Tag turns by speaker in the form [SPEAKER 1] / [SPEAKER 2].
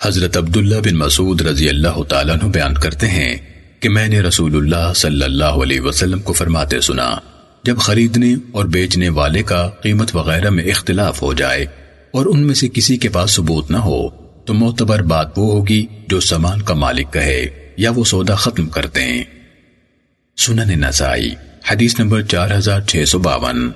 [SPEAKER 1] حضرت عبداللہ بن مسعود رضی اللہ تعالیٰ عنہ بیان کرتے ہیں کہ میں نے رسول اللہ صلی اللہ علیہ وسلم کو فرماتے سنا، جب خریدنے اور بیچنے والے کا قیمت وغیرہ میں اختلاف ہو جائے اور ان میں سے کسی کے پاس ثبوت نہ ہو، تو معتبر بات وہ ہوگی جو سامان کا مالک کہے یا وہ سودا ختم کر دیں سنن نسائی، حدیث نمبر چار ہزار چھ سو باون۔